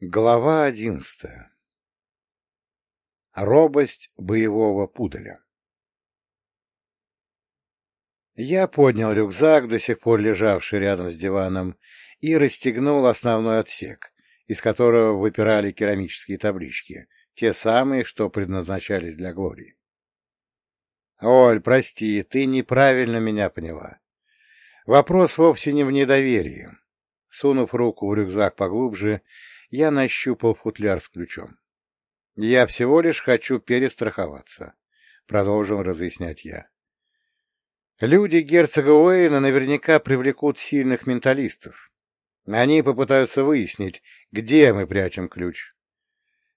Глава одиннадцатая. Робость боевого пуделя Я поднял рюкзак, до сих пор лежавший рядом с диваном, и расстегнул основной отсек, из которого выпирали керамические таблички, те самые, что предназначались для Глории. «Оль, прости, ты неправильно меня поняла. Вопрос вовсе не в недоверии». Сунув руку в рюкзак поглубже, я нащупал футляр с ключом. «Я всего лишь хочу перестраховаться», — продолжил разъяснять я. «Люди герцога Уэйна наверняка привлекут сильных менталистов. Они попытаются выяснить, где мы прячем ключ.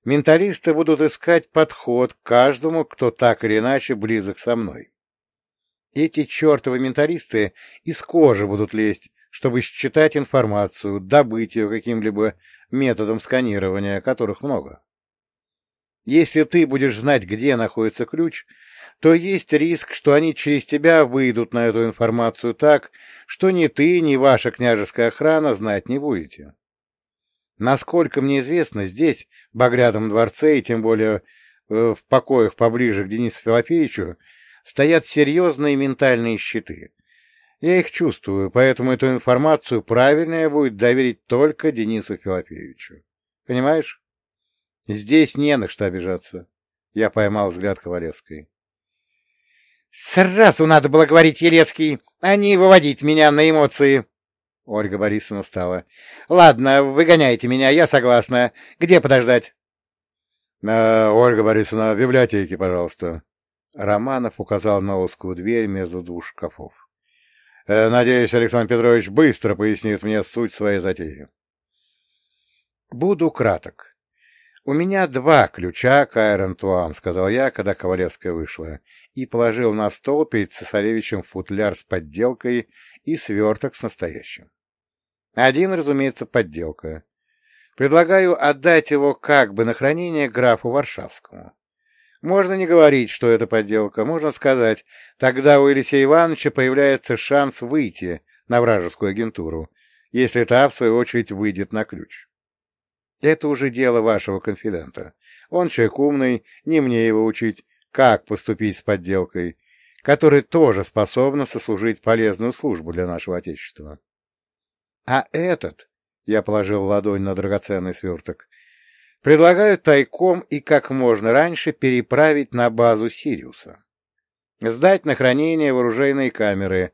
Менталисты будут искать подход к каждому, кто так или иначе близок со мной. Эти чертовы менталисты из кожи будут лезть, чтобы считать информацию, добыть ее каким-либо методом сканирования, которых много. Если ты будешь знать, где находится ключ, то есть риск, что они через тебя выйдут на эту информацию так, что ни ты, ни ваша княжеская охрана знать не будете. Насколько мне известно, здесь, в Багрядом дворце, и тем более э, в покоях поближе к Денису Филофеевичу, стоят серьезные ментальные щиты, я их чувствую, поэтому эту информацию правильнее будет доверить только Денису Филофеевичу. Понимаешь? Здесь не на что обижаться. Я поймал взгляд Ковалевской. «Сразу надо было говорить, Елецкий, а не выводить меня на эмоции!» Ольга Борисовна встала. «Ладно, выгоняйте меня, я согласна. Где подождать?» «Э, «Ольга Борисовна, в библиотеке, пожалуйста». Романов указал на узкую дверь между двух шкафов. Э, надеюсь, Александр Петрович быстро пояснит мне суть своей затеи. Буду краток. У меня два ключа к Айрон сказал я, когда Ковалевская вышла, и положил на стол перед цесаревичем футляр с подделкой и сверток с настоящим. Один, разумеется, подделка. Предлагаю отдать его как бы на хранение графу Варшавскому. Можно не говорить, что это подделка, можно сказать, тогда у Елисея Ивановича появляется шанс выйти на вражескую агентуру, если та, в свою очередь, выйдет на ключ. Это уже дело вашего конфидента. Он человек умный, не мне его учить, как поступить с подделкой, который тоже способна сослужить полезную службу для нашего Отечества. А этот, я положил ладонь на драгоценный сверток, Предлагаю тайком и как можно раньше переправить на базу Сириуса. Сдать на хранение вооруженные камеры,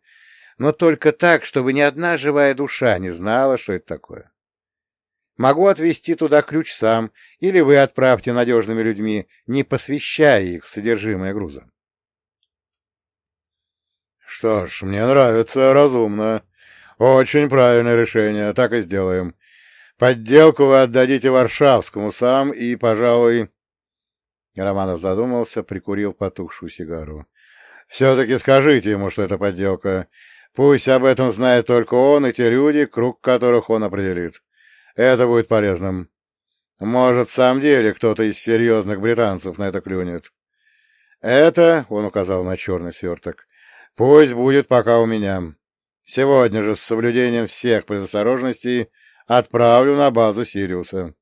но только так, чтобы ни одна живая душа не знала, что это такое. Могу отвезти туда ключ сам, или вы отправьте надежными людьми, не посвящая их в содержимое груза. Что ж, мне нравится, разумно. Очень правильное решение, так и сделаем. Подделку вы отдадите Варшавскому сам и, пожалуй...» Романов задумался, прикурил потухшую сигару. «Все-таки скажите ему, что это подделка. Пусть об этом знает только он и те люди, круг которых он определит. Это будет полезным. Может, в самом деле кто-то из серьезных британцев на это клюнет. Это, — он указал на черный сверток, — пусть будет пока у меня. Сегодня же с соблюдением всех предосторожностей отправлю на базу Сириуса.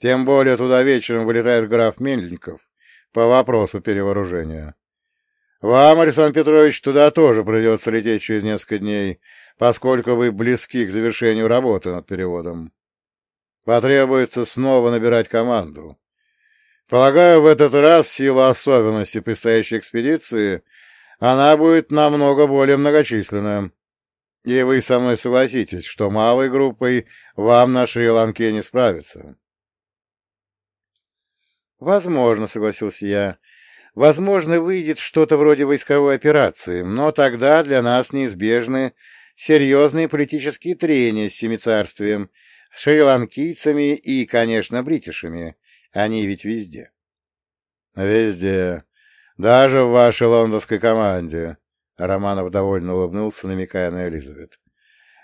Тем более туда вечером вылетает граф Мельников по вопросу перевооружения. Вам, Александр Петрович, туда тоже придется лететь через несколько дней, поскольку вы близки к завершению работы над переводом. Потребуется снова набирать команду. Полагаю, в этот раз, сила особенностей предстоящей экспедиции, она будет намного более многочисленная. И вы со мной согласитесь, что малой группой вам на Шри-Ланке не справиться. Возможно, согласился я. Возможно, выйдет что-то вроде войсковой операции, но тогда для нас неизбежны серьезные политические трения с семицарствием, шри-ланкийцами и, конечно, бритишами. Они ведь везде. Везде. Даже в вашей лондонской команде, Романов довольно улыбнулся, намекая на Элизабет.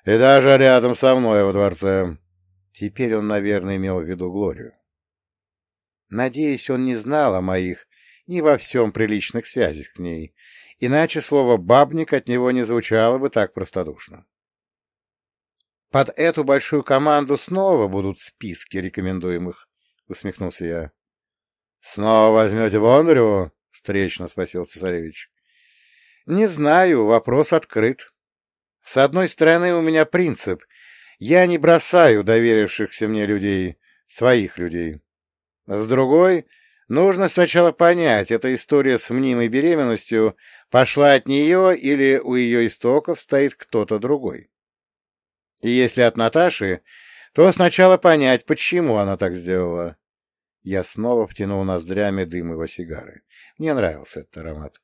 «И даже рядом со мной во дворце». Теперь он, наверное, имел в виду Глорию. Надеюсь, он не знал о моих ни во всем приличных связях с ней, иначе слово «бабник» от него не звучало бы так простодушно. под эту большую команду снова будут списки рекомендуемых, — усмехнулся я. — Снова возьмете Бондареву? — встречно спросил цесаревич. — Не знаю, вопрос открыт. С одной стороны, у меня принцип. Я не бросаю доверившихся мне людей, своих людей. С другой, нужно сначала понять, эта история с мнимой беременностью пошла от нее или у ее истоков стоит кто-то другой. И если от Наташи, то сначала понять, почему она так сделала. Я снова втянул ноздрями дым его сигары. Мне нравился этот аромат. —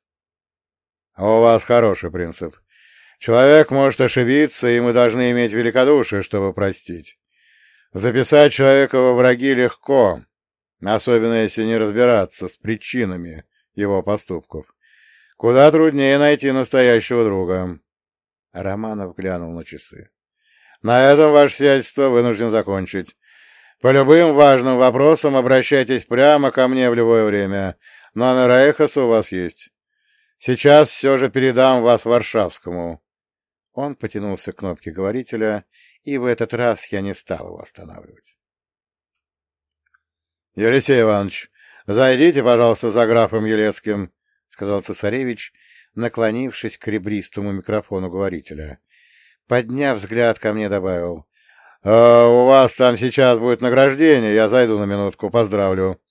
А у вас хороший принцип. Человек может ошибиться, и мы должны иметь великодушие, чтобы простить. Записать человека во враги легко, особенно если не разбираться с причинами его поступков. Куда труднее найти настоящего друга. Романов глянул на часы. — На этом ваше сиятельство вынужден закончить. По любым важным вопросам обращайтесь прямо ко мне в любое время. Номер Эхоса у вас есть. Сейчас все же передам вас Варшавскому. Он потянулся к кнопке говорителя, и в этот раз я не стал его останавливать. — Елисей Иванович, зайдите, пожалуйста, за графом Елецким, — сказал цесаревич, наклонившись к ребристому микрофону говорителя. Подняв взгляд ко мне, добавил. А у вас там сейчас будет награждение, я зайду на минутку, поздравлю.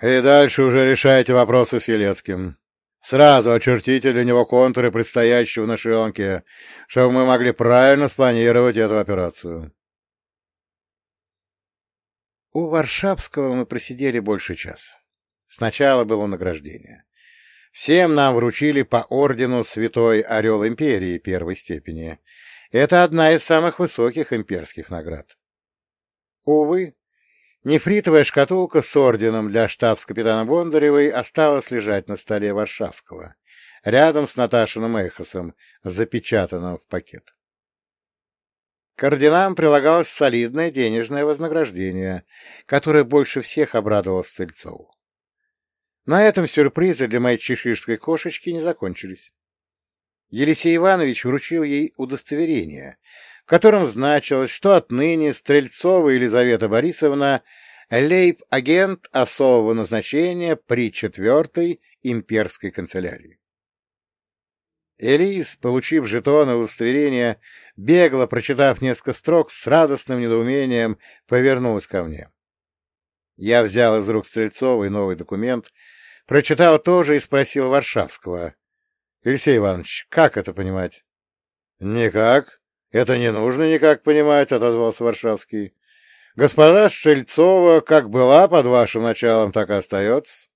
И дальше уже решайте вопросы с Елецким. Сразу очертите для него контуры предстоящего на шионке, чтобы мы могли правильно спланировать эту операцию. У Варшавского мы просидели больше часа. Сначала было награждение. Всем нам вручили по ордену Святой Орел Империи первой степени — это одна из самых высоких имперских наград. Увы, нефритовая шкатулка с орденом для штабс-капитана Бондаревой осталась лежать на столе Варшавского, рядом с Наташиным Эхосом, запечатанным в пакет. К орденам прилагалось солидное денежное вознаграждение, которое больше всех обрадовало Стрельцову. На этом сюрпризы для моей чеширской кошечки не закончились. Елисей Иванович вручил ей удостоверение, в котором значилось, что отныне Стрельцова Елизавета Борисовна лейб-агент особого назначения при четвертой имперской канцелярии. Элис, получив жетон и удостоверение, бегло прочитав несколько строк, с радостным недоумением повернулась ко мне. Я взял из рук Стрельцовой новый документ, прочитал тоже и спросил Варшавского, Алексей Иванович, как это понимать? — Никак. Это не нужно никак понимать, — отозвался Варшавский. — Господа Стрельцова как была под вашим началом, так и остается.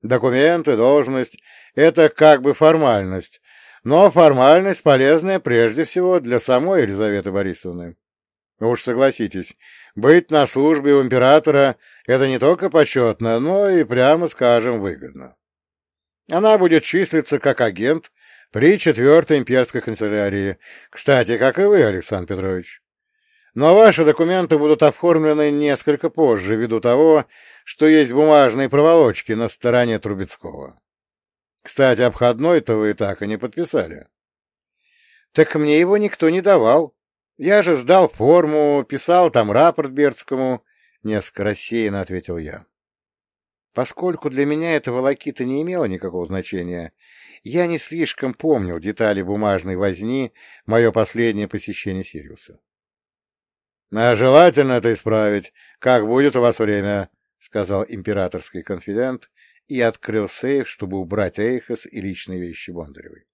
Документы, должность — это как бы формальность, но формальность полезная прежде всего для самой Елизаветы Борисовны. Уж согласитесь, быть на службе у императора — это не только почетно, но и, прямо скажем, выгодно. Она будет числиться как агент при четвертой имперской канцелярии. Кстати, как и вы, Александр Петрович. Но ваши документы будут оформлены несколько позже, ввиду того, что есть бумажные проволочки на стороне Трубецкого. Кстати, обходной-то вы так и не подписали. Так мне его никто не давал. Я же сдал форму, писал там рапорт Бердскому, — несколько рассеянно ответил я. Поскольку для меня эта волокита не имела никакого значения, я не слишком помнил детали бумажной возни мое последнее посещение Сириуса. — А желательно это исправить, как будет у вас время, — сказал императорский конфидент и открыл сейф, чтобы убрать Эйхос и личные вещи Бондаревой.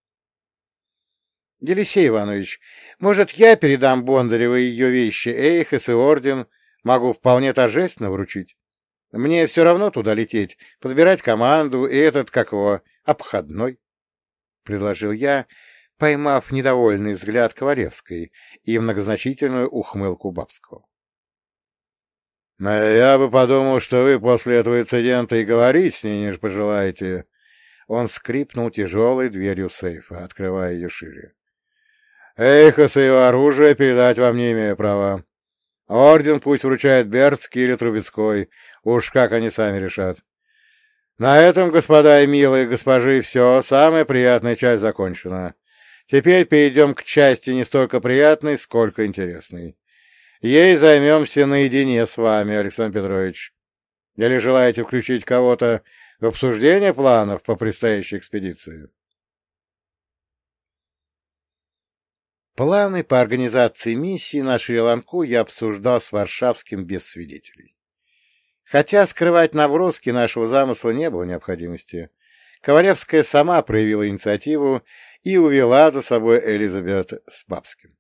— Елисей Иванович, может, я передам Бондаревой ее вещи, Эйхос и орден, могу вполне торжественно вручить? Мне все равно туда лететь, подбирать команду и этот, как его, обходной, — предложил я, поймав недовольный взгляд Ковалевской и многозначительную ухмылку Бабского. — Я бы подумал, что вы после этого инцидента и говорить с ней не пожелаете. Он скрипнул тяжелой дверью сейфа, открывая ее шире. — Эхос и его оружие передать вам не имею права. Орден пусть вручает Бердский или Трубецкой, Уж как они сами решат. На этом, господа и милые госпожи, все, самая приятная часть закончена. Теперь перейдем к части не столько приятной, сколько интересной. Ей займемся наедине с вами, Александр Петрович. Или желаете включить кого-то в обсуждение планов по предстоящей экспедиции? Планы по организации миссии на Шри-Ланку я обсуждал с Варшавским без свидетелей. Хотя скрывать наброски нашего замысла не было необходимости. Ковалевская сама проявила инициативу и увела за собой Элизабет с Бабским.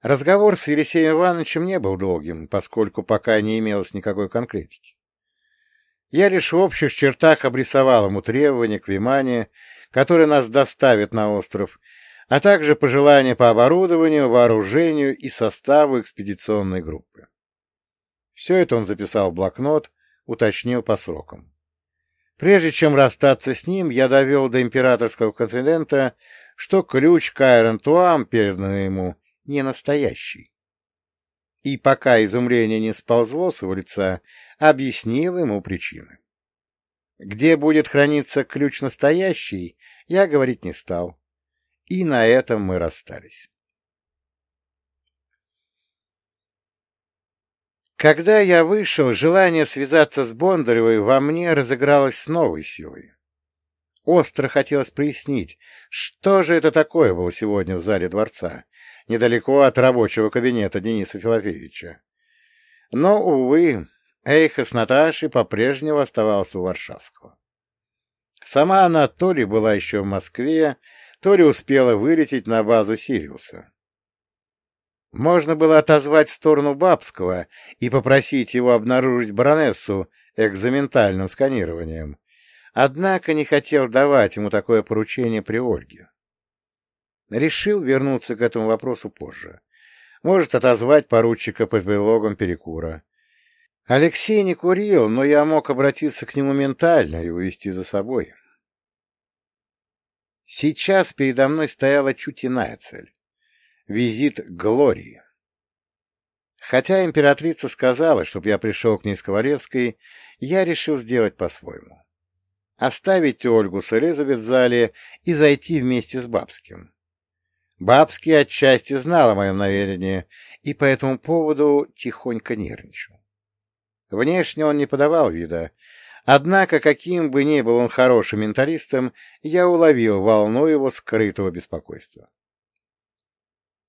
Разговор с Елисеем Ивановичем не был долгим, поскольку пока не имелось никакой конкретики. Я лишь в общих чертах обрисовал ему требования к Вимане, которые нас доставят на остров, а также пожелания по оборудованию, вооружению и составу экспедиционной группы. Все это он записал в блокнот, уточнил по срокам. Прежде чем расстаться с ним, я довел до императорского конфидента, что ключ к Айрон-Туам, переданный ему, не настоящий. И пока изумление не сползло с его лица, объяснил ему причины. Где будет храниться ключ настоящий, я говорить не стал. И на этом мы расстались. Когда я вышел, желание связаться с Бондаревой во мне разыгралось с новой силой. Остро хотелось прояснить, что же это такое было сегодня в зале дворца, недалеко от рабочего кабинета Дениса Филофеевича. Но, увы, Эйха с Наташей по-прежнему оставался у Варшавского. Сама она была еще в Москве, то ли успела вылететь на базу Сириуса. Можно было отозвать в сторону Бабского и попросить его обнаружить баронессу экзаментальным сканированием, однако не хотел давать ему такое поручение при Ольге. Решил вернуться к этому вопросу позже. Может отозвать поручика под предлогом перекура. Алексей не курил, но я мог обратиться к нему ментально и увести за собой. Сейчас передо мной стояла чуть иная цель — визит Глории. Хотя императрица сказала, чтобы я пришел к ней с Ковалевской, я решил сделать по-своему. Оставить Ольгу с Элизабет в зале и зайти вместе с Бабским. Бабский отчасти знал о моем намерении и по этому поводу тихонько нервничал. Внешне он не подавал вида, однако, каким бы ни был он хорошим менталистом, я уловил волну его скрытого беспокойства.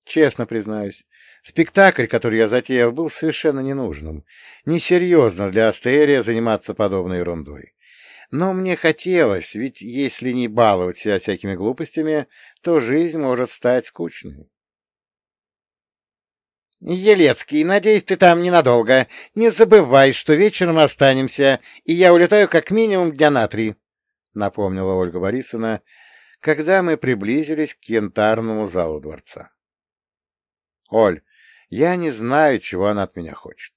Честно признаюсь, спектакль, который я затеял, был совершенно ненужным, несерьезно для Астерия заниматься подобной ерундой. Но мне хотелось, ведь если не баловать себя всякими глупостями, то жизнь может стать скучной. — Елецкий, надеюсь, ты там ненадолго. Не забывай, что вечером останемся, и я улетаю как минимум дня на три, — напомнила Ольга Борисовна, когда мы приблизились к янтарному залу дворца. — Оль, я не знаю, чего она от меня хочет.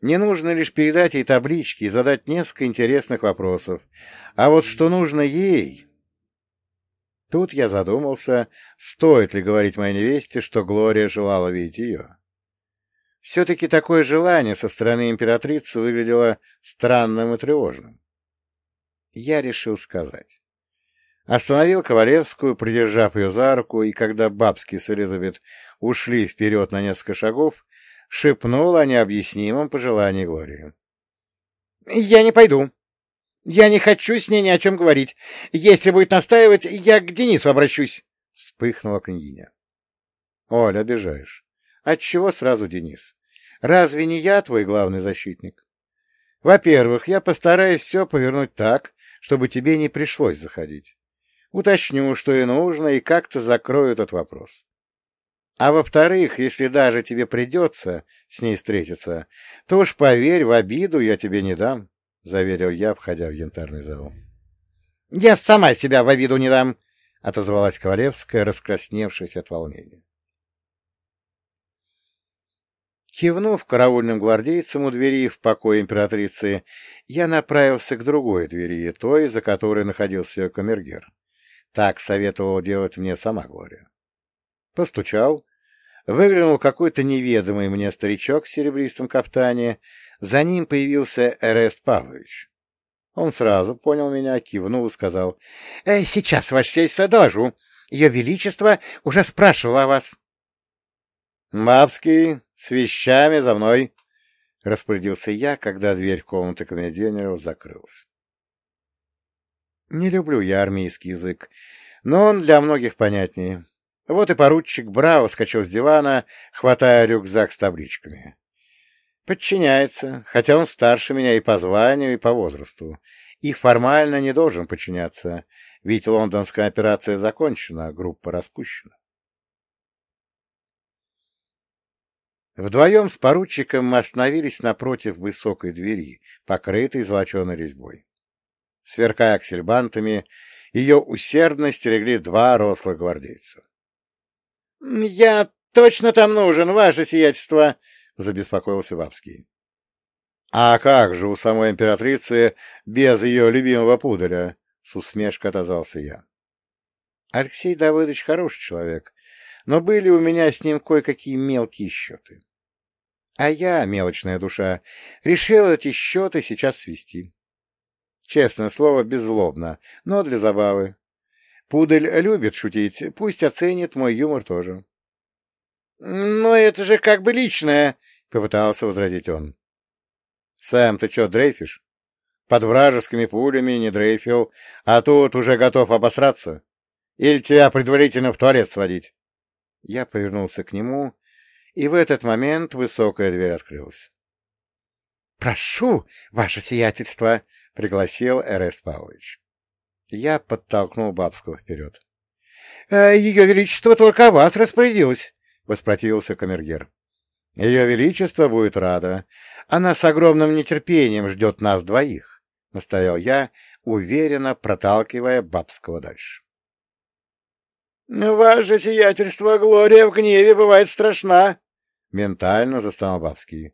Мне нужно лишь передать ей таблички и задать несколько интересных вопросов. А вот что нужно ей... Тут я задумался, стоит ли говорить моей невесте, что Глория желала видеть ее. Все-таки такое желание со стороны императрицы выглядело странным и тревожным. Я решил сказать. Остановил Ковалевскую, придержав ее за руку, и когда Бабский с Элизабет ушли вперед на несколько шагов, шепнул о необъяснимом пожелании Глории. — Я не пойду. Я не хочу с ней ни о чем говорить. Если будет настаивать, я к Денису обращусь, — вспыхнула княгиня. — Оль, обижаешь. Отчего сразу Денис? Разве не я твой главный защитник? Во-первых, я постараюсь все повернуть так, чтобы тебе не пришлось заходить. Уточню, что и нужно, и как-то закрою этот вопрос. А во-вторых, если даже тебе придется с ней встретиться, то уж поверь, в обиду я тебе не дам, — заверил я, входя в янтарный зал. — Я сама себя в обиду не дам, — отозвалась Ковалевская, раскрасневшись от волнения. Кивнув караульным гвардейцам у двери в покое императрицы, я направился к другой двери, той, за которой находился камергер. Так советовала делать мне сама Глория. Постучал, Выглянул какой-то неведомый мне старичок в серебристом каптане. За ним появился Эрест Павлович. Он сразу понял меня, кивнул и сказал. «Э, — Сейчас, ваше сельство, доложу. Ее Величество уже спрашивало о вас. Мавский, с вещами за мной, — распорядился я, когда дверь комнаты камердинеров закрылась. Не люблю я армейский язык, но он для многих понятнее. Вот и поручик Браво скачал с дивана, хватая рюкзак с табличками. Подчиняется, хотя он старше меня и по званию, и по возрасту, и формально не должен подчиняться, ведь лондонская операция закончена, группа распущена. Вдвоем с поручиком мы остановились напротив высокой двери, покрытой золоченой резьбой. Сверкая аксельбантами, ее усердно стерегли два рослых гвардейца. — Я точно там нужен, ваше сиятельство! — забеспокоился Вапский. — А как же у самой императрицы без ее любимого пуделя? — с усмешкой отозвался я. Алексей Давыдович хороший человек, но были у меня с ним кое-какие мелкие счеты. А я, мелочная душа, решил эти счеты сейчас свести. Честное слово, беззлобно, но для забавы. Пудель любит шутить, пусть оценит мой юмор тоже. — Но это же как бы личное, — попытался возразить он. — Сэм, ты что, дрейфишь? Под вражескими пулями не дрейфил, а тут уже готов обосраться? Или тебя предварительно в туалет сводить? Я повернулся к нему и в этот момент высокая дверь открылась. — Прошу, ваше сиятельство! — пригласил Эрест Павлович. Я подтолкнул Бабского вперед. «Э, — Ее Величество только о вас распорядилось, — воспротивился камергер. — Ее Величество будет рада. Она с огромным нетерпением ждет нас двоих, — настоял я, уверенно проталкивая Бабского дальше. «Ваше сиятельство, Глория в гневе бывает страшна!» — ментально застонал Бабский.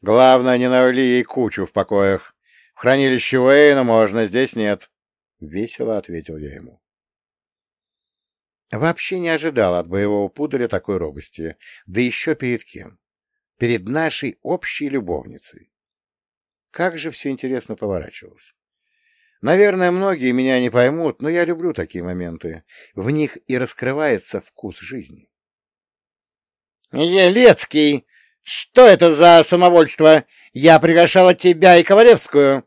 «Главное, не навали ей кучу в покоях. В хранилище Уэйна можно, здесь нет», — весело ответил я ему. Вообще не ожидал от боевого пуделя такой робости, да еще перед кем? Перед нашей общей любовницей. Как же все интересно поворачивалось. Наверное, многие меня не поймут, но я люблю такие моменты. В них и раскрывается вкус жизни. «Елецкий! Что это за самовольство? Я приглашала тебя и Ковалевскую!»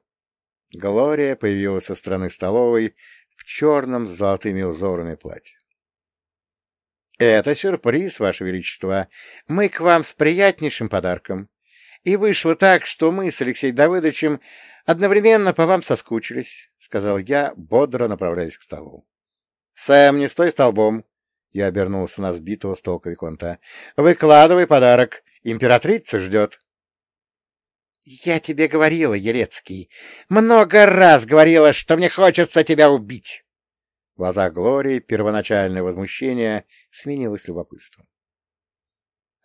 Глория появилась со стороны столовой в черном с золотыми узорами платье. «Это сюрприз, Ваше Величество. Мы к вам с приятнейшим подарком. И вышло так, что мы с Алексеем Давыдовичем одновременно по вам соскучились», — сказал я, бодро направляясь к столу. «Сэм, не стой столбом!» — я обернулся на сбитого с толка Виконта. «Выкладывай подарок. Императрица ждет». «Я тебе говорила, Елецкий, много раз говорила, что мне хочется тебя убить!» В глазах Глории первоначальное возмущение сменилось любопытством.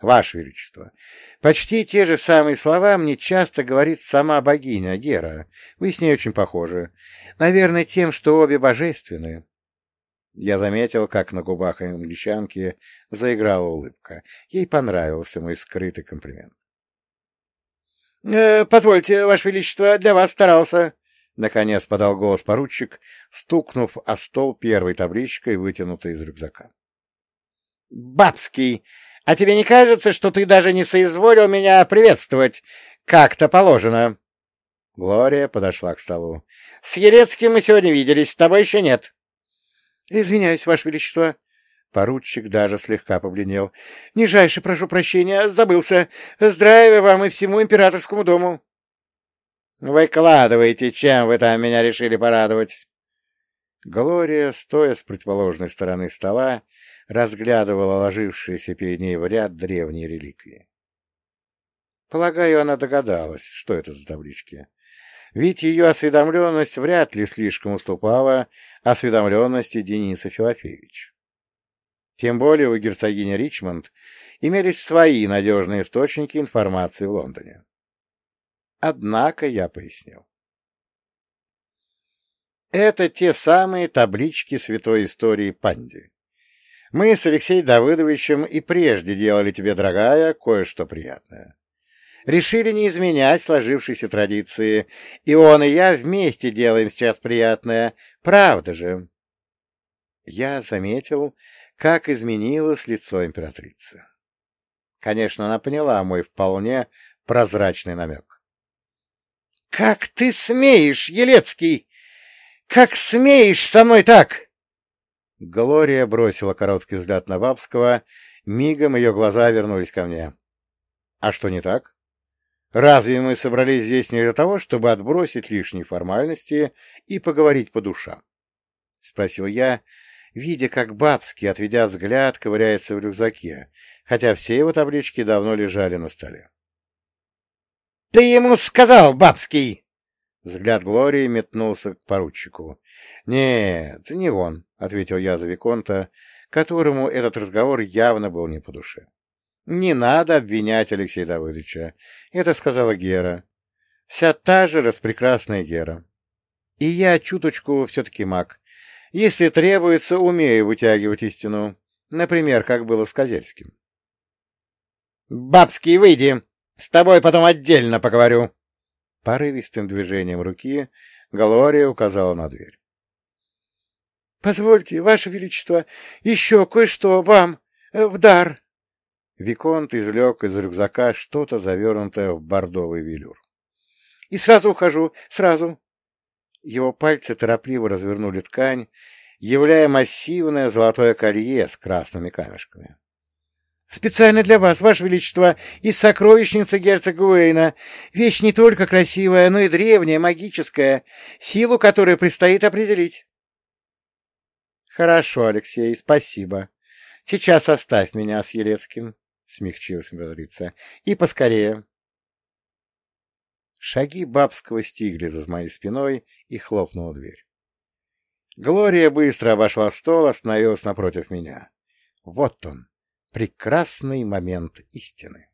Ваше Величество, почти те же самые слова мне часто говорит сама богиня Гера. Вы с ней очень похожи. Наверное, тем, что обе божественны. Я заметил, как на губах англичанки заиграла улыбка. Ей понравился мой скрытый комплимент. «Э, — Позвольте, Ваше Величество, для вас старался. Наконец подал голос поручик, стукнув о стол первой табличкой, вытянутой из рюкзака. — Бабский! А тебе не кажется, что ты даже не соизволил меня приветствовать? Как-то положено. Глория подошла к столу. — С Елецким мы сегодня виделись, с тобой еще нет. — Извиняюсь, Ваше Величество. Поручик даже слегка побледнел. — Нижайше прошу прощения, забылся. Здравия вам и всему императорскому дому. — Выкладывайте, чем вы там меня решили порадовать. Глория, стоя с противоположной стороны стола, разглядывала ложившиеся перед ней в ряд древние реликвии. Полагаю, она догадалась, что это за таблички. Ведь ее осведомленность вряд ли слишком уступала осведомленности Дениса Филофеевича. Тем более у герцогини Ричмонд имелись свои надежные источники информации в Лондоне. Однако я пояснил. Это те самые таблички святой истории Панди. Мы с Алексеем Давыдовичем и прежде делали тебе, дорогая, кое-что приятное. Решили не изменять сложившиеся традиции, и он и я вместе делаем сейчас приятное, правда же? Я заметил, как изменилось лицо императрицы. Конечно, она поняла мой вполне прозрачный намек. — Как ты смеешь, Елецкий! Как смеешь со мной так? Глория бросила короткий взгляд на Бабского, мигом ее глаза вернулись ко мне. — А что не так? Разве мы собрались здесь не для того, чтобы отбросить лишние формальности и поговорить по душам? — спросил я, видя, как Бабский, отведя взгляд, ковыряется в рюкзаке, хотя все его таблички давно лежали на столе. — Ты ему сказал, Бабский! Взгляд Глории метнулся к поручику. — Нет, не он, — ответил я за Виконта, которому этот разговор явно был не по душе. — Не надо обвинять Алексея Давыдовича. Это сказала Гера. Вся та же распрекрасная Гера. И я чуточку все-таки маг. Если требуется, умею вытягивать истину. Например, как было с Козельским. — Бабский, выйди! С тобой потом отдельно поговорю! Порывистым движением руки Галория указала на дверь. — Позвольте, Ваше Величество, еще кое-что вам э, в дар. Виконт извлек из рюкзака что-то завернутое в бордовый велюр. — И сразу ухожу, сразу. Его пальцы торопливо развернули ткань, являя массивное золотое колье с красными камешками. «Специально для вас, Ваше Величество, из сокровищницы герцога Уэйна. Вещь не только красивая, но и древняя, магическая, силу которой предстоит определить». «Хорошо, Алексей, спасибо. Сейчас оставь меня с Елецким», — смягчилась императрица. «И поскорее». Шаги бабского стигли за моей спиной и хлопнула дверь. Глория быстро обошла стол, остановилась напротив меня. Вот он, прекрасный момент истины.